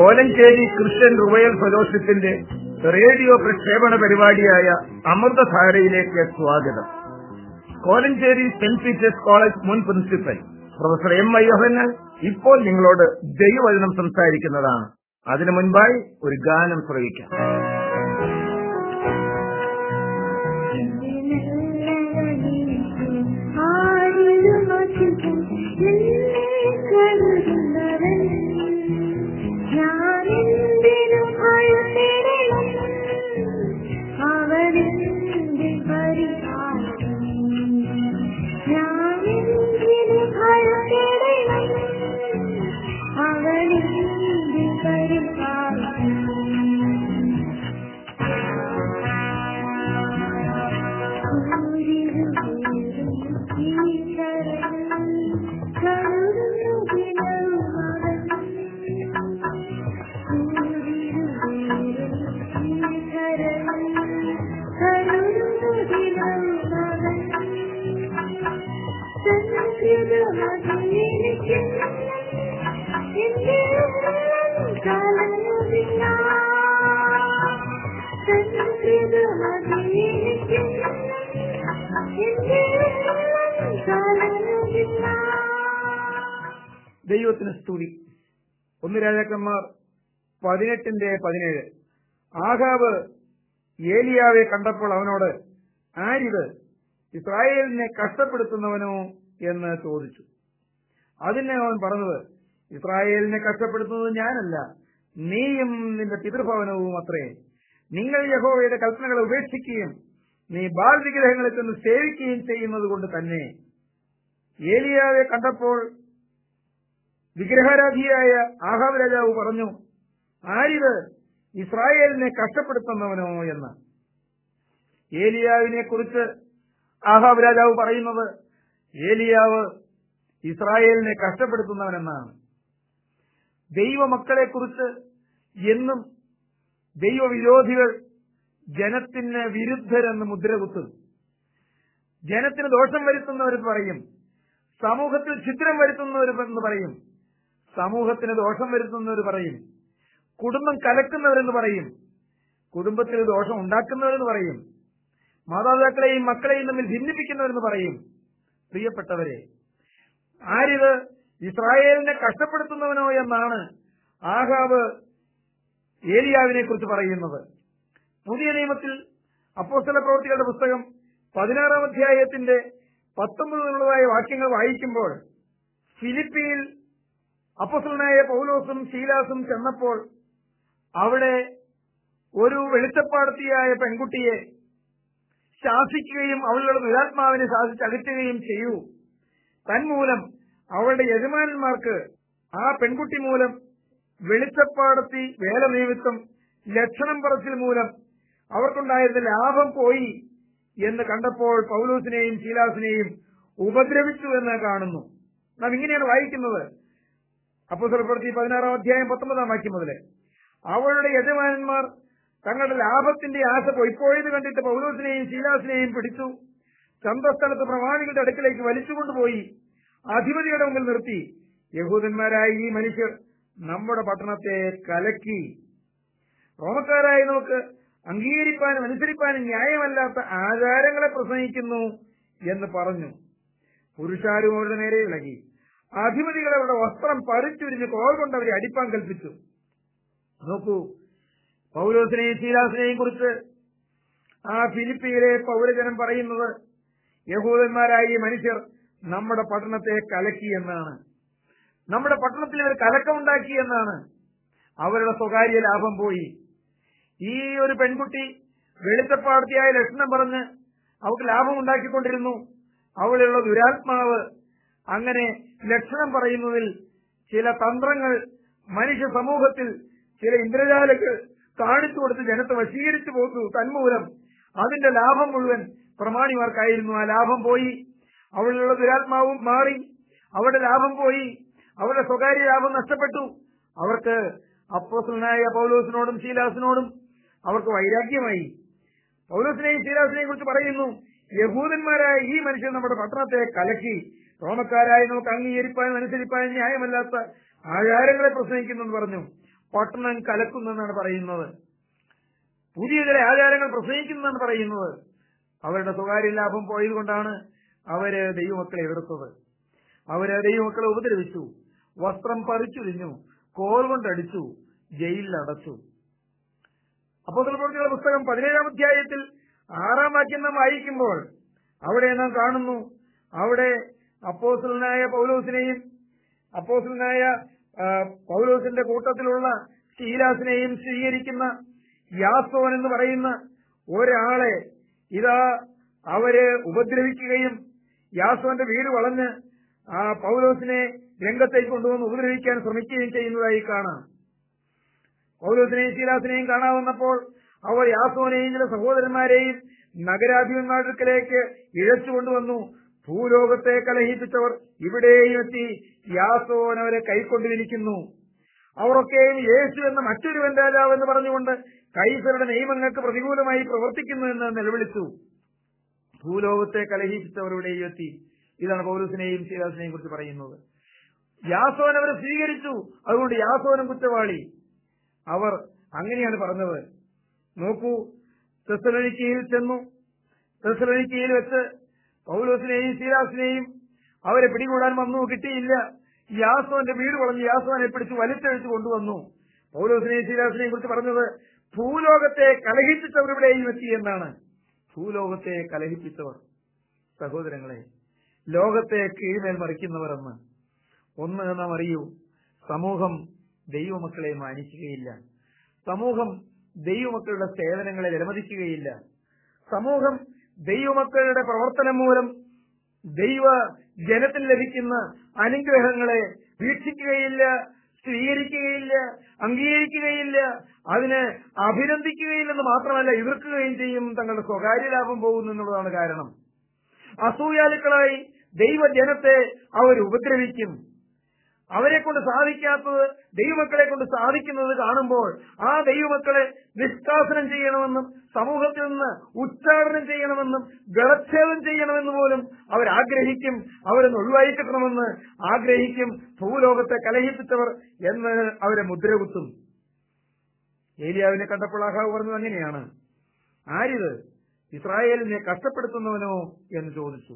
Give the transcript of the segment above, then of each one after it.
Kolenchery Christian revival ഫെലോഷിപ്പിന്റെ radio പ്രക്ഷേപണ പരിപാടിയായ അമൃതധാരയിലേക്ക് സ്വാഗതം. കോലഞ്ചേരി സെന്റ് പീറ്റേഴ്സ് കോളേജ് മുൻ പ്രിൻസിപ്പൽ പ്രൊഫസർ എം അയ്യോഹനാൽ ഇപ്പോൾ നിങ്ങളോട് ദൈവവചനം സംസാരിക്കുന്നതാണ്. അതിനു മുൻപായി ഒരു ഗാനം ശ്രവിക്കാം. ദൈവത്തിന് സ്തുതി. ഒന്ന് രാജാക്കന്മാർ പതിനെട്ടിന്റെ പതിനേഴ്. ആഹാവ് ഏലിയാവെ കണ്ടപ്പോൾ അവനോട് ആരിത്? ഇസ്രായേലിനെ കഷ്ടപ്പെടുത്തുന്നവനോ? എന്ന് ചോദിച്ചു. അതിന് അവൻ പറഞ്ഞത് ഇസ്രായേലിനെ കഷ്ടപ്പെടുത്തുന്നത് ഞാനല്ല നീയും നിന്റെ പിതൃഭവനവും അത്രേ. നിങ്ങൾ യഹോവയുടെ കൽപ്പനകളെ ഉപേക്ഷിക്കുകയും നീ ബാൽ വിഗ്രഹങ്ങളെ ചെന്ന് സേവിക്കുകയും ചെയ്യുന്നത് കൊണ്ട് തന്നെ. ഏലിയാവെ കണ്ടപ്പോൾ വിഗ്രഹാരാധിയായ ആഹാബ് രാജാവ് പറഞ്ഞു ആരിത് ഇസ്രായേലിനെ കഷ്ടപ്പെടുത്തുന്നവനോ എന്ന്? ഏലിയാവിനെ കുറിച്ച് ആഹാബ് രാജാവ് പറയുന്നത് ഏലിയാവ് ഇസ്രായേലിനെ കഷ്ടപ്പെടുത്തുന്നവനെന്നാണ്. ദൈവമക്കളെ കുറിച്ച് എന്നും ദൈവവിരോധികൾ ജനത്തിന് വിരുദ്ധരെന്ന് മുദ്ര കുത്തും. ജനത്തിന് ദോഷം വരുത്തുന്നവർ പറയും സമൂഹത്തിൽ ചിത്രം വരുത്തുന്നവർ എന്ന് പറയും. സമൂഹത്തിന് ദോഷം വരുത്തുന്നവർ പറയും. കുടുംബം കലക്കുന്നവരെന്ന് പറയും. കുടുംബത്തിൽ ദോഷം ഉണ്ടാക്കുന്നവരെന്ന് പറയും. മാതാപിതാക്കളെയും മക്കളെയും തമ്മിൽ ഭിന്നിപ്പിക്കുന്നവരെന്ന് പറയും. പ്രിയപ്പെട്ടവരെ ആരിത് ഇസ്രായേലിനെ കഷ്ടപ്പെടുത്തുന്നവനോ എന്നാണ് ആഹാബ് ഏലിയാവിനെ കുറിച്ച് പറയുന്നത്. പുതിയ നിയമത്തിൽ അപ്പോസ്തല പ്രവൃത്തികളുടെ പുസ്തകം പതിനാറാം അധ്യായത്തിന്റെ പത്തൊമ്പത് എന്നുള്ളതായ വാക്യങ്ങൾ വായിക്കുമ്പോൾ ഫിലിപ്പിയിൽ അപ്പസലനായ പൗലോസും ശീലാസും ചെന്നപ്പോൾ അവിടെ ഒരു വെളിച്ചപ്പാടത്തിയായ പെൺകുട്ടിയെ ശാസിക്കുകയും അവളുടെ ദുരാത്മാവിനെ ശാസിച്ചകറ്റുകയും ചെയ്യൂ. തന്മൂലം അവളുടെ യജമാനന്മാർക്ക് ആ പെൺകുട്ടി മൂലം വെളിച്ചപ്പാടത്തി വേല നിമിത്തം ലക്ഷണം പറച്ചിൽ മൂലം അവർക്കുണ്ടായിരുന്ന ലാഭം പോയി എന്ന് കണ്ടപ്പോൾ പൗലൂസിനെയും ശീലാസിനെയും ഉപദ്രവിച്ചു എന്ന് കാണുന്നു. നാം ഇങ്ങനെയാണ് വായിക്കുന്നത്. അപ്പൊ സ്വലപ്പെടുത്തി പതിനാറാം അധ്യായം പത്തൊമ്പതാം വാക്യം മുതൽ അവളുടെ യജമാനന്മാർ തങ്ങളുടെ ലാഭത്തിന്റെ ആശ പൊയ്പോയത് കണ്ടിട്ട് പൗലോസിനെയും ശീലാസിനെയും പിടിച്ചു. ചന്തസ്ഥലത്ത് പ്രമാണികളുടെ അടുക്കിലേക്ക് വലിച്ചുകൊണ്ടുപോയി അധിപതിയുടെ മുമ്പിൽ നിർത്തി. യഹൂദന്മാരായ ഈ മനുഷ്യർ നമ്മുടെ പട്ടണത്തെ കലക്കി. റോമക്കാരായ നമുക്ക് അംഗീകരിപ്പാനും അനുസരിപ്പാനും ന്യായമല്ലാത്ത ആചാരങ്ങളെ പ്രസംഗിക്കുന്നു എന്ന് പറഞ്ഞു. പുരുഷാരും അവരുടെ നേരെ ഇളകി. അധിപതികൾ അവരുടെ വസ്ത്രം പറിച്ചുരിഞ്ഞ് കോൾ കൊണ്ട് അവരെ അടിപ്പാൻ കൽപ്പിച്ചു. നോക്കൂ പൗലോസിനെയും ശീലാസിനെയും കുറിച്ച് ആ ഫിലിപ്പിയിലെ പൗരജനം പറയുന്നത് യഹൂദന്മാരായ ഈ മനുഷ്യർ നമ്മുടെ പട്ടണത്തെ കലക്കി എന്നാണ്. നമ്മുടെ പട്ടണത്തിൽ ഇവർ കലക്കമുണ്ടാക്കി എന്നാണ്. അവരുടെ സ്വകാര്യ ലാഭം പോയി. ഈ ഒരു പെൺകുട്ടി വെളുത്തപ്പാടത്തിയായ ലക്ഷണം പറഞ്ഞ് അവൾക്ക് ലാഭം ഉണ്ടാക്കിക്കൊണ്ടിരുന്നു അവളുള്ള ദുരാത്മാവ് അങ്ങനെ ലക്ഷണം പറയുന്നതിൽ ചില തന്ത്രങ്ങൾ മനുഷ്യ സമൂഹത്തിൽ ചില ഇന്ദ്രജാലകൾ കാണിച്ചു കൊടുത്ത് ജനത്തെ വശീകരിച്ചു പോകുന്നു തന്മൂലം. അതിന്റെ ലാഭം മുഴുവൻ പ്രമാണിമാർക്കായിരുന്നു. ആ ലാഭം പോയി. അവിടെയുള്ള ദുരാത്മാവും മാറി. അവരുടെ ലാഭം പോയി. അവരുടെ സ്വകാര്യ ലാഭം നഷ്ടപ്പെട്ടു. അവർക്ക് അപ്പോസനായ പൗലോസിനോടും ശീലാസിനോടും അവർക്ക് വൈരാഗ്യമായി. പൗലോസിനെയും ശീലാസിനെയും കുറിച്ച് പറയുന്നു യഹൂദന്മാരായ ഈ മനുഷ്യൻ നമ്മുടെ പട്ടണത്തെ കലക്കി റോമക്കാരായി നമുക്ക് അംഗീകരിപ്പാനും അനുസരിപ്പാനും ന്യായമല്ലാത്ത ആചാരങ്ങളെ പ്രസംഗിക്കുന്നെന്ന് പറഞ്ഞു. പട്ടണം കലക്കുന്നെന്നാണ് പറയുന്നത്. പുതിയ ചില ആചാരങ്ങൾ പ്രസംഗിക്കുന്നെന്നാണ് പറയുന്നത്. അവരുടെ സ്വകാര്യ ലാഭം പോയതുകൊണ്ടാണ് അവർ ദൈവമക്കളെ എതിർത്തത് അവർ ദൈവമക്കളെ ഉപദ്രവിച്ചു. വസ്ത്രം പറിച്ചു പറിച്ചുരിഞ്ഞു കോൽ കൊണ്ടടിച്ചു ജയിലിൽ അടച്ചു. അപ്പോൾ പ്രവൃത്തികളുടെ പുസ്തകം പതിനേഴാം അധ്യായത്തിൽ ആറാം വാക്യം നാം വായിക്കുമ്പോൾ അവിടെ നാം കാണുന്നു. അവിടെ അപ്പോസലനായ പൗലോസിനെയും അപ്പോസലനായ പൗലോസിന്റെ കൂട്ടത്തിലുള്ള ശീലാസിനെയും സ്വീകരിക്കുന്ന യാസോൻ എന്ന് പറയുന്ന ഒരാളെ ഇതാ അവർ ഉപദ്രവിക്കുകയും യാസോന്റെ വീട് വളഞ്ഞ് ആ പൗലോസിനെ രംഗത്തേക്ക് കൊണ്ടുവന്ന് ഉപദ്രവിക്കാൻ ശ്രമിക്കുകയും ചെയ്യുന്നതായി കാണാം. പൗലോസിനെയും ശീലാസിനെയും കാണാവുന്നപ്പോൾ അവർ യാസോനെയും ചില സഹോദരന്മാരെയും നഗരാധിപന്മാർക്കിലേക്ക് ഇഴച്ചുകൊണ്ടുവന്നു. ഭൂലോകത്തെ കലഹിപ്പിച്ചവർ ഇവിടെയും എത്തി യാസോൻ അവരെ കൈക്കൊണ്ടിരിക്കുന്നു അവരൊക്കെയും യേശു എന്ന മറ്റൊരുവൻ രാജാവ് എന്ന് പറഞ്ഞുകൊണ്ട് കൈസരുടെ നിയമങ്ങൾക്ക് പ്രതികൂലമായി പ്രവർത്തിക്കുന്നു എന്ന് നിലവിളിച്ചു. ഭൂലോകത്തെ കലഹിപ്പിച്ചവർ എത്തി ഇതാണ് പൗരസിനെയും ശീലാസിനെയും കുറിച്ച് പറയുന്നത്. യാസോൻ അവരെ സ്വീകരിച്ചു. അതുകൊണ്ട് യാസോനും കുറ്റവാളി. അവർ അങ്ങനെയാണ് പറഞ്ഞത്. നോക്കൂ തെസലോനിക്കയിൽ ചെന്നു. തെസലോനിക്കയിൽ വെച്ച് പൗലോസിനെയും സീലാസിനെയും അവരെ പിടികൂടാൻ വന്നു കിട്ടിയില്ല. യാസോന്റെ വീട് വളഞ്ഞ് യാസോനെ പിടിച്ച് വലിച്ചഴിച്ചു കൊണ്ടുവന്നു. പൗലോസിനെയും സീലാസിനെയും കുറിച്ച് പറഞ്ഞത് ഭൂലോകത്തെ കലഹിപ്പിച്ചവർ ഇവിടെയും എത്തി എന്നാണ്. ഭൂലോകത്തെ കലഹിപ്പിച്ചവർ സഹോദരങ്ങളെ ലോകത്തെ കീഴ്മേൽ മറിക്കുന്നവർ എന്ന്. ഒന്ന് നാം അറിയൂ സമൂഹം ദൈവമക്കളെ മാനിക്കുകയില്ല. സമൂഹം ദൈവമക്കളുടെ സേവനങ്ങളെ വിലമതിക്കുകയില്ല. സമൂഹം ദൈവമക്കളുടെ പ്രവർത്തനം മൂലം ദൈവ ജനത്തിൽ ലഭിക്കുന്ന അനുഗ്രഹങ്ങളെ വീക്ഷിക്കുകയില്ല സ്വീകരിക്കുകയില്ല അംഗീകരിക്കുകയില്ല അതിനെ അഭിനന്ദിക്കുകയില്ലെന്ന് മാത്രമല്ല എതിർക്കുകയും ചെയ്യും തങ്ങളുടെ സ്വകാര്യ ലാഭം പോകുന്നു എന്നുള്ളതാണ് കാരണം. അസൂയാലുക്കളായി ദൈവജനത്തെ അവർ ഉപദ്രവിക്കും. അവരെ കൊണ്ട് സാധിക്കാത്തത് ദൈവമക്കളെ കൊണ്ട് സാധിക്കുന്നത് കാണുമ്പോൾ ആ ദൈവമക്കളെ നിഷ്കാസനം ചെയ്യണമെന്നും സമൂഹത്തിൽ നിന്ന് ഉച്ചാടനം ചെയ്യണമെന്നും ഗളച്ഛേദം ചെയ്യണമെന്ന് പോലും അവരാഗ്രഹിക്കും അവരൊന്ന് ഒഴിവായി കിട്ടണമെന്ന് ആഗ്രഹിക്കും ഭൂലോകത്തെ കലഹിപ്പിച്ചവർ എന്ന് അവരെ മുദ്രകുത്തും ഏലിയാവിനെ കണ്ടപ്പോൾ പറഞ്ഞത് അങ്ങനെയാണ്. ആരിത്? ഇസ്രായേലിനെ കഷ്ടപ്പെടുത്തുന്നവനോ എന്ന് ചോദിച്ചു.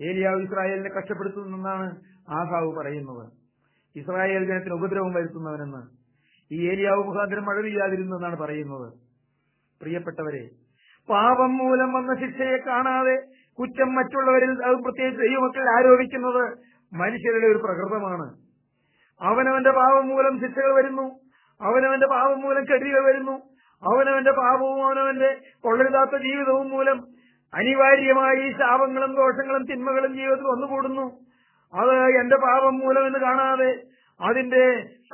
ഏലിയാവ് ഇസ്രായേലിനെ കഷ്ടപ്പെടുത്തുന്നെന്നാണ് ആഹാവ് പറയുന്നത്. ഇസ്രായേൽ ജനത്തിന് ഉപദ്രവം വരുത്തുന്നവനെന്ന്. ഈ ഏലിയാവ് മുഖാന്തരം മഴ പറയുന്നത്. പ്രിയപ്പെട്ടവരെ പാപം മൂലം വന്ന ശിക്ഷയെ കാണാതെ കുറ്റം മറ്റുള്ളവരിൽ അത് പ്രത്യേകിച്ച് ദൈവമക്കൾ ആരോപിക്കുന്നത് മനുഷ്യരുടെ ഒരു പ്രകൃതമാണ്. അവനവന്റെ പാപം മൂലം ശിക്ഷകൾ വരുന്നു അവനവന്റെ പാപം മൂലം കെടുതികൾ വരുന്നു അവനവന്റെ പാപവും അവനവന്റെ കൊള്ളരുതാത്ത ജീവിതവും മൂലം അനിവാര്യമായി ശാപങ്ങളും ദോഷങ്ങളും തിന്മകളും ജീവിതത്തിൽ വന്നുകൂടുന്നു. അത് എന്റെ പാപം മൂലമെന്ന് കാണാതെ അതിന്റെ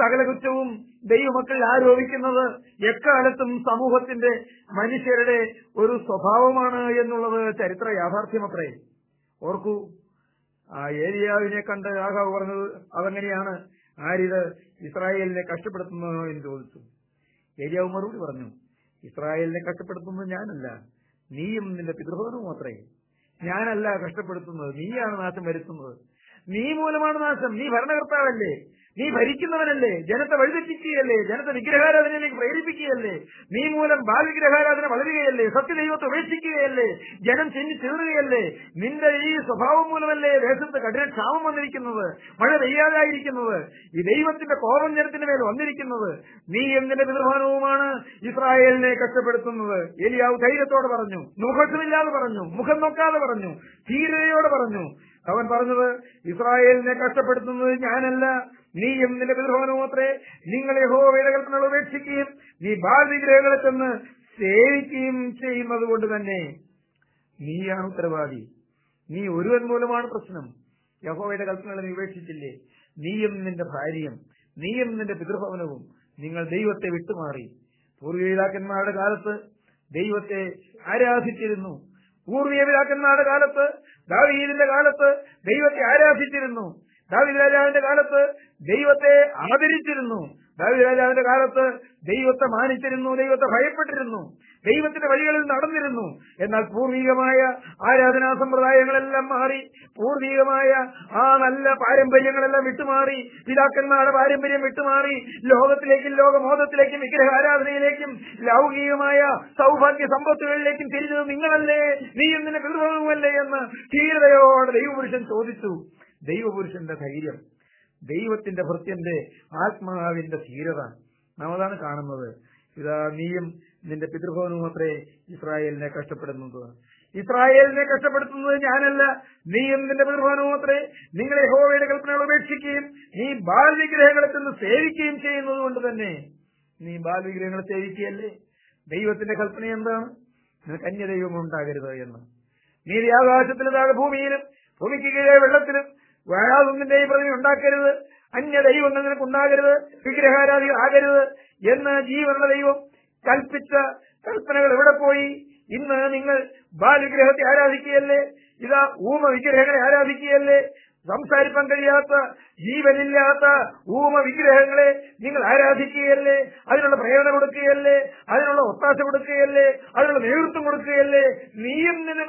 സകല കുറ്റവും ദൈവമക്കൾ ആരോപിക്കുന്നത് എക്കാലത്തും സമൂഹത്തിന്റെ മനുഷ്യരുടെ ഒരു സ്വഭാവമാണ് എന്നുള്ളത് ചരിത്ര യാഥാർത്ഥ്യമത്രേ ഓർക്കൂ ആ ഏരിയാവിനെ കണ്ട് ആഹാവ് പറഞ്ഞത് അതെങ്ങനെയാണ് ആരിത് ഇസ്രായേലിനെ കഷ്ടപ്പെടുത്തുന്നതോ എന്ന് ചോദിച്ചു. ഏരിയാവ് മറുപടി പറഞ്ഞു ഇസ്രായേലിനെ കഷ്ടപ്പെടുത്തുന്നത് ഞാനല്ല. നീയും നിന്റെ പിതൃഭവനവും മാത്രമേ ഞാനല്ല കഷ്ടപ്പെടുത്തുന്നത്. നീയാണ് നാശം വരുത്തുന്നത്. നീ മൂലമാണ് നാശം. നീ ഭരണകർത്താവല്ലേ. നീ ഭരിക്കുന്നവനല്ലേ? ജനത്തെ വഴിതെറ്റിക്കുകയല്ലേ? ജനത്തെ വിഗ്രഹാരാധനയിലേക്ക് പ്രേരിപ്പിക്കുകയല്ലേ? നീ മൂലം ബാലവിഗ്രഹാരാധന വളരുകയല്ലേ? സത്യദൈവത്തെ ഉപേക്ഷിക്കുകയല്ലേ? ജനം ചെന്നി ചേറുകയല്ലേ നിന്റെ ഈ സ്വഭാവം മൂലമല്ലേ ദേശത്ത് കഠിന ക്ഷാമം വന്നിരിക്കുന്നത്? മഴ പെയ്യാതായിരിക്കുന്നത്? ഈ ദൈവത്തിന്റെ കോപം ജനത്തിന്റെ മേൽ വന്നിരിക്കുന്നത്? നീ എന്തിന്റെ പിതൃഭവനവുമാണ് ഇസ്രായേലിനെ കഷ്ടപ്പെടുത്തുന്നത്? എലിയാവ് ധൈര്യത്തോടെ പറഞ്ഞു മുഖത്തുമില്ലാതെ പറഞ്ഞു മുഖം നോക്കാതെ പറഞ്ഞു ധീരതയോടെ പറഞ്ഞു. അവൻ പറഞ്ഞത് ഇസ്രായേലിനെ കഷ്ടപ്പെടുത്തുന്നത് ഞാനല്ല. നീയും നിന്റെ പിതൃഭവനവും അത്രേ. നിങ്ങൾ യഹോവയുടെ കൽപ്പനകൾ ഉപേക്ഷിക്കുകയും നീ ബാലവിഗ്രഹങ്ങളെ ചെന്ന് സേവിക്കുകയും ചെയ്യുന്നത് കൊണ്ട് തന്നെ. നീയാണ് ഉത്തരവാദി. നീ ഒരുവൻ മൂലമാണ് പ്രശ്നം. യഹോവയുടെ കൽപ്പനകളെ നീ ഉപേക്ഷിച്ചില്ലേ? നീയും നിന്റെ ഭാര്യയും നീയും നിന്റെ പിതൃഭവനവും നിങ്ങൾ ദൈവത്തെ വിട്ടുമാറി. പൂർവീതാക്കന്മാരുടെ കാലത്ത് ദൈവത്തെ ആരാധിച്ചിരുന്നു. പൂർവീയപിതാക്കന്മാരുടെ കാലത്ത് ദാവീദിന്റെ കാലത്ത് ദൈവത്തെ ആരാധിച്ചിരുന്നു. ദാവീദ് രാജാവിന്റെ കാലത്ത് ദൈവത്തെ ആദരിച്ചിരുന്നു. ദാവിദ് രാജാവിന്റെ കാലത്ത് ദൈവത്തെ മാനിച്ചിരുന്നു ദൈവത്തെ ഭയപ്പെട്ടിരുന്നു ദൈവത്തിന്റെ വഴികളിൽ നടന്നിരുന്നു. എന്നാൽ പൂർവികമായ ആരാധനാ സമ്പ്രദായങ്ങളെല്ലാം മാറി പൂർവികമായ ആ നല്ല പാരമ്പര്യങ്ങളെല്ലാം വിട്ടുമാറി പിതാക്കന്മാരുടെ പാരമ്പര്യം വിട്ടുമാറി ലോകത്തിലേക്കും ലോകമോധത്തിലേക്കും വിഗ്രഹ ആരാധനയിലേക്കും ലൗകികമായ സൗഭാഗ്യ സമ്പത്തുകളിലേക്കും തിരിഞ്ഞത് നിങ്ങളല്ലേ നീ എന്തിന്റെ പിതൃഭവനുമല്ലേ എന്ന് ധീരതയോടെ ദൈവപുരുഷൻ ചോദിച്ചു. ദൈവപുരുഷന്റെ ധൈര്യം ദൈവത്തിന്റെ ഭൃത്യന്റെ ആത്മാവിന്റെ ധീരത നാം അതാണ് കാണുന്നത്. ഇതാ നീയും നിന്റെ പിതൃഭവനും അത്രേ ഇസ്രായേലിനെ കഷ്ടപ്പെടുന്നത്. ഇസ്രായേലിനെ കഷ്ടപ്പെടുത്തുന്നത് ഞാനല്ല നീയും നിന്റെ പിതൃഭവനും അത്രേ. നിങ്ങൾ യഹോവയുടെ കൽപ്പനകൾ ഉപേക്ഷിക്കുകയും നീ ബാൽ വിഗ്രഹങ്ങളെ ചെന്ന് സേവിക്കുകയും ചെയ്യുന്നത് കൊണ്ട് തന്നെ നീ ബാൽ വിഗ്രഹങ്ങളെ സേവിക്കുകയല്ലേ? ദൈവത്തിന്റെ കൽപ്പന എന്താണ്? നിനക്ക് അന്യദൈവം ഉണ്ടാകരുത് എന്ന്. നീതി ആകാശത്തിലും താഴെ ഭൂമിയിലും ഭൂമിക്ക് കീഴെ വെള്ളത്തിലും യാതൊന്നിന്റെയും പ്രതി ഉണ്ടാക്കരുത്. അന്യ ദൈവങ്ങൾ നിനക്ക് ഉണ്ടാകരുത്. വിഗ്രഹാരാധി ആകരുത് എന്ന് ജീവനുള്ള ദൈവം കൽപ്പിച്ച കൽപ്പനകൾ എവിടെ പോയി? ഇന്ന് നിങ്ങൾ ബാലവിഗ്രഹത്തെ ആരാധിക്കുകയല്ലേ? ഇതാ ഊമ വിഗ്രഹങ്ങളെ ആരാധിക്കുകയല്ലേ? സംസാരിപ്പാൻ കഴിയാത്ത ജീവനില്ലാത്ത ഊമ വിഗ്രഹങ്ങളെ നിങ്ങൾ ആരാധിക്കുകയല്ലേ? അതിനുള്ള പ്രേരണ കൊടുക്കുകയല്ലേ? അതിനുള്ള ഒത്താശ കൊടുക്കുകയല്ലേ? അതിനുള്ള നേതൃത്വം കൊടുക്കുകയല്ലേ? നീയും നിന്റെ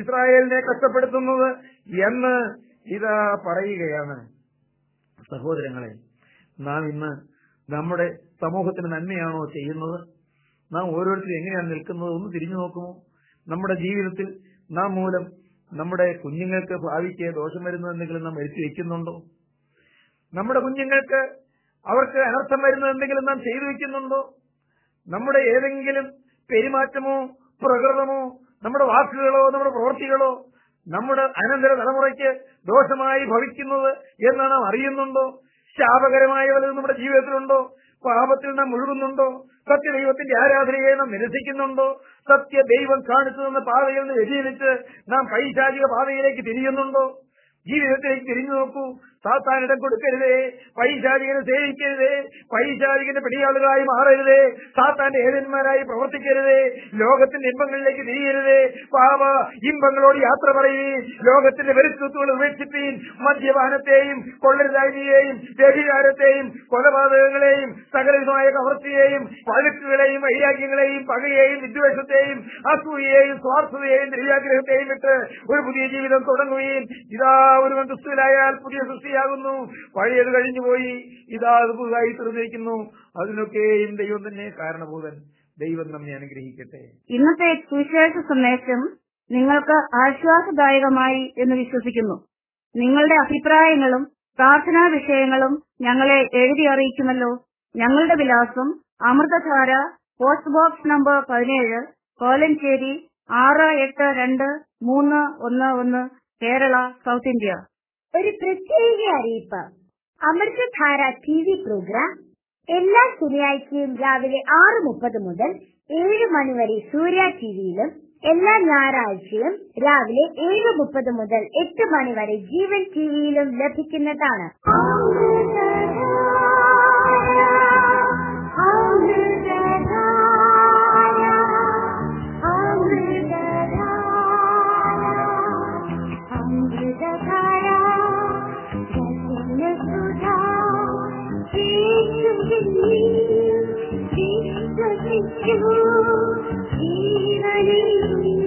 ഇസ്രായേലിനെ കഷ്ടപ്പെടുത്തുന്നത് എന്ന് ഇതാ പറയുകയാണ്. സഹോദരങ്ങളെ നാം ഇന്ന് നമ്മുടെ സമൂഹത്തിന് നന്മയാണോ ചെയ്യുന്നത്? നാം ഓരോരുത്തരും എങ്ങനെയാണ് നിൽക്കുന്നത്? ഒന്ന് തിരിഞ്ഞു നോക്കുമോ? നമ്മുടെ ജീവിതത്തിൽ നാം മൂലം നമ്മുടെ കുഞ്ഞുങ്ങൾക്ക് ഭാവിക്ക് ദോഷം വരുന്ന എന്തെങ്കിലും നാം എഴുത്തി വെക്കുന്നുണ്ടോ? നമ്മുടെ കുഞ്ഞുങ്ങൾക്ക് അവർക്ക് അനർത്ഥം വരുന്ന എന്തെങ്കിലും നാം ചെയ്തു വെക്കുന്നുണ്ടോ? നമ്മുടെ ഏതെങ്കിലും പെരുമാറ്റമോ പ്രകൃതമോ നമ്മുടെ വാക്കുകളോ നമ്മുടെ പ്രവൃത്തികളോ നമ്മുടെ അനന്തര തലമുറയ്ക്ക് ദോഷമായി ഭവിക്കുന്നത് എന്ന് നാം അറിയുന്നുണ്ടോ? ശാപകരമായ വല്ലതും നമ്മുടെ ജീവിതത്തിലുണ്ടോ? പാപത്തിൽ നാം മുഴുകുന്നുണ്ടോ സത്യദൈവത്തിന്റെ ആരാധനയെ നാം നിരസിക്കുന്നുണ്ടോ? സത്യ ദൈവം കാണിച്ചു തന്ന പാതയിൽ നിന്ന് വ്യതിചലിച്ച് നാം പൈശാചിക പാതയിലേക്ക് തിരിയുന്നുണ്ടോ? ജീവിതത്തിലേക്ക് തിരിഞ്ഞു നോക്കൂ. സാത്താനിടം കൊടുക്കരുതേ പൈശാലികനെ സേവിക്കരുതേ പൈശാലികന്റെ പിടിയാളുകളായി മാറരുതേ സാത്താന്റെ ഏതന്മാരായി പ്രവർത്തിക്കരുതേ ലോകത്തിന്റെ ഇമ്പങ്ങളിലേക്ക് തിരിയരുതേ. പാവ ഇമ്പങ്ങളോട് യാത്ര പറയുകയും ലോകത്തിന്റെ വെരുത്തുകൾ ഉപേക്ഷിപ്പീൻ മദ്യപാനത്തെയും കൊള്ളരുതായ്മയെയും വ്യഭിചാരത്തെയും കൊലപാതകങ്ങളെയും സകലവിധമായ കവർച്ചയെയും പഴുക്കുകളെയും വൈരാഗ്യങ്ങളെയും പകയെയും വിദ്വേഷത്തെയും അസൂയയെയും സ്വാർത്ഥതയെയും ദൈവാഗ്രഹത്തെയും വിട്ട് ഒരു പുതിയ ജീവിതം തുടങ്ങുകയും ഇതാ ഒരു ക്രിസ്തുവിലായാൽ പുതിയ സൃഷ്ടിയാകുന്നു പഴയത് കഴിഞ്ഞു പോയി. ഇതാ അത് പുതുതായി തീർന്നിരിക്കുന്നു അതിനൊക്കെയും ദൈവം തന്നെ കാരണഭൂതൻ ദൈവം നമ്മെ അനുഗ്രഹിക്കട്ടെ. ഇന്നത്തെ സുവിശേഷ സന്ദേശം നിങ്ങൾക്ക് ആശ്വാസദായകമായി എന്ന് വിശ്വസിക്കുന്നു. നിങ്ങളുടെ അഭിപ്രായങ്ങളും പ്രാർത്ഥനാ വിഷയങ്ങളും ഞങ്ങളെ എഴുതി അറിയിക്കുമല്ലോ. ഞങ്ങളുടെ വിലാസം അമൃതധാര പോസ്റ്റ് ബോക്സ് നമ്പർ പതിനേഴ് കോലഞ്ചേരി ആറ് എട്ട് രണ്ട് മൂന്ന് ഒന്ന് ഒന്ന് കേരള സൗത്ത് ഇന്ത്യ. ഒരു പ്രത്യേക അറിയിപ്പ്. അമൃതധാര ടി വി പ്രോഗ്രാം എല്ലാ ശനിയാഴ്ചയും രാവിലെ ആറ് മുപ്പത് മുതൽ ഏഴ് മണി വരെ സൂര്യ ടിവിയിലും എല്ലാ ഞായറാഴ്ചയും രാവിലെ ഏഴ് മുപ്പത് മുതൽ എട്ട് മണി വരെ ജീവൻ ടിവിയിലും ലഭിക്കുന്നതാണ്. 你你那你哟你那你